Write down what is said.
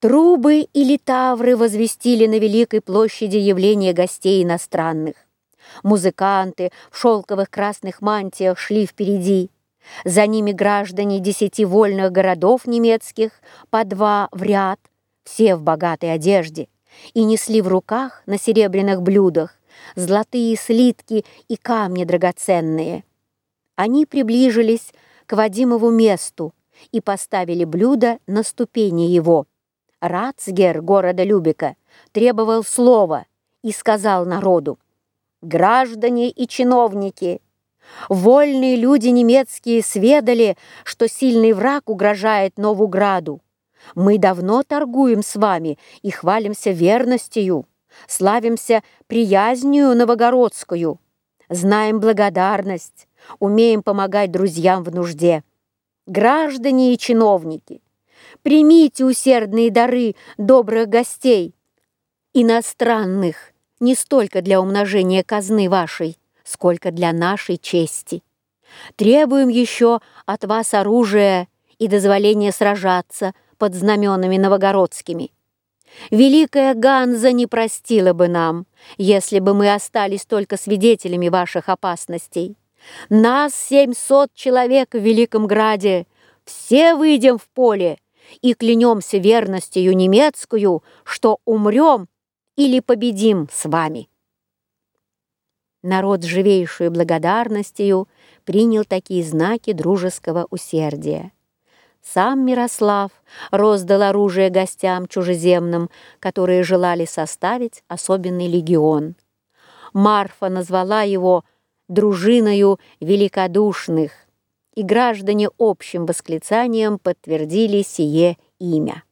Трубы и литавры возвестили на Великой площади явление гостей иностранных. Музыканты в шелковых красных мантиях шли впереди. За ними граждане десяти вольных городов немецких, по два в ряд, все в богатой одежде, и несли в руках на серебряных блюдах золотые слитки и камни драгоценные. Они приближились к Вадимову месту и поставили блюдо на ступени его. Рацгер города Любека требовал слова и сказал народу, «Граждане и чиновники, вольные люди немецкие сведали, что сильный враг угрожает Новуграду. Мы давно торгуем с вами и хвалимся верностью, славимся приязнью новогородскую, знаем благодарность, умеем помогать друзьям в нужде. Граждане и чиновники, примите усердные дары добрых гостей, иностранных, не столько для умножения казны вашей, сколько для нашей чести. Требуем еще от вас оружия и дозволения сражаться под знаменами новогородскими. Великая Ганза не простила бы нам, если бы мы остались только свидетелями ваших опасностей. Нас семьсот человек в Великом Граде, все выйдем в поле и клянемся верностью немецкую, что умрем или победим с вами. Народ с живейшую благодарностью принял такие знаки дружеского усердия. Сам Мирослав роздал оружие гостям чужеземным, которые желали составить особенный легион. Марфа назвала его «дружиною великодушных», и граждане общим восклицанием подтвердили сие имя.